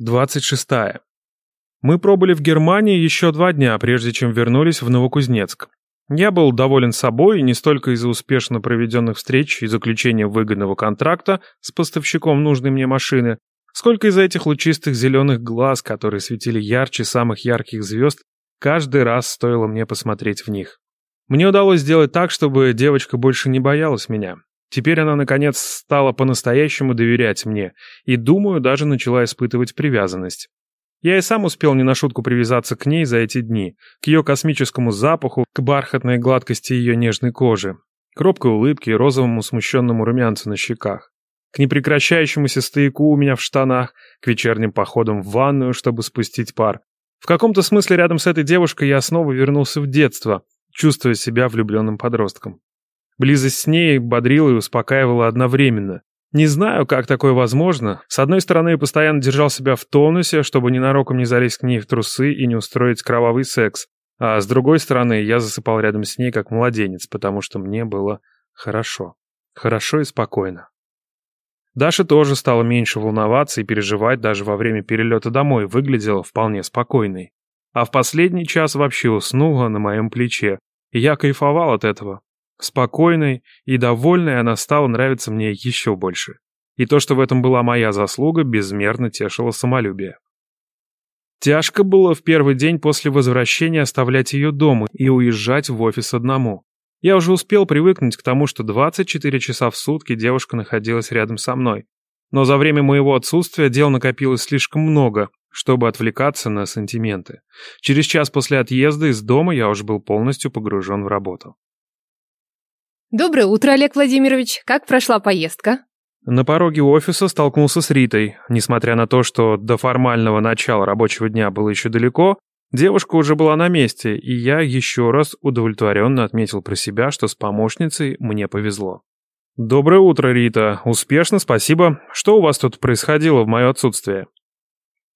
26. Мы пробыли в Германии еще два дня, прежде чем вернулись в Новокузнецк. Я был доволен собой не столько из-за успешно проведенных встреч и заключения выгодного контракта с поставщиком нужной мне машины, сколько из-за этих лучистых зеленых глаз, которые светили ярче самых ярких звезд, каждый раз стоило мне посмотреть в них. Мне удалось сделать так, чтобы девочка больше не боялась меня. Теперь она, наконец, стала по-настоящему доверять мне и, думаю, даже начала испытывать привязанность. Я и сам успел не на шутку привязаться к ней за эти дни, к ее космическому запаху, к бархатной гладкости ее нежной кожи, к робкой улыбке и розовому смущенному румянцу на щеках, к непрекращающемуся стояку у меня в штанах, к вечерним походам в ванную, чтобы спустить пар. В каком-то смысле рядом с этой девушкой я снова вернулся в детство, чувствуя себя влюбленным подростком. Близость с ней бодрила и успокаивала одновременно. Не знаю, как такое возможно. С одной стороны, я постоянно держал себя в тонусе, чтобы ненароком не залезть к ней в трусы и не устроить кровавый секс. А с другой стороны, я засыпал рядом с ней как младенец, потому что мне было хорошо. Хорошо и спокойно. Даша тоже стала меньше волноваться и переживать даже во время перелета домой, выглядела вполне спокойной. А в последний час вообще уснула на моем плече, и я кайфовал от этого. Спокойной и довольной она стала нравиться мне еще больше. И то, что в этом была моя заслуга, безмерно тешило самолюбие. Тяжко было в первый день после возвращения оставлять ее дома и уезжать в офис одному. Я уже успел привыкнуть к тому, что 24 часа в сутки девушка находилась рядом со мной. Но за время моего отсутствия дел накопилось слишком много, чтобы отвлекаться на сантименты. Через час после отъезда из дома я уже был полностью погружен в работу. Доброе утро, Олег Владимирович. Как прошла поездка? На пороге офиса столкнулся с Ритой. Несмотря на то, что до формального начала рабочего дня было еще далеко, девушка уже была на месте, и я еще раз удовлетворенно отметил про себя, что с помощницей мне повезло. «Доброе утро, Рита. Успешно, спасибо. Что у вас тут происходило в мое отсутствие?»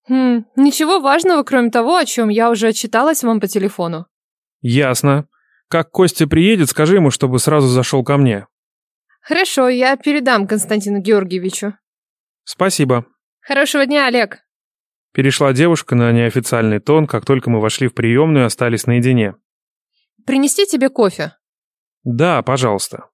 Хм, ничего важного, кроме того, о чем я уже отчиталась вам по телефону. «Ясно. Как Костя приедет, скажи ему, чтобы сразу зашел ко мне. Хорошо, я передам Константину Георгиевичу. Спасибо. Хорошего дня, Олег. Перешла девушка на неофициальный тон, как только мы вошли в приемную и остались наедине. Принести тебе кофе? Да, пожалуйста.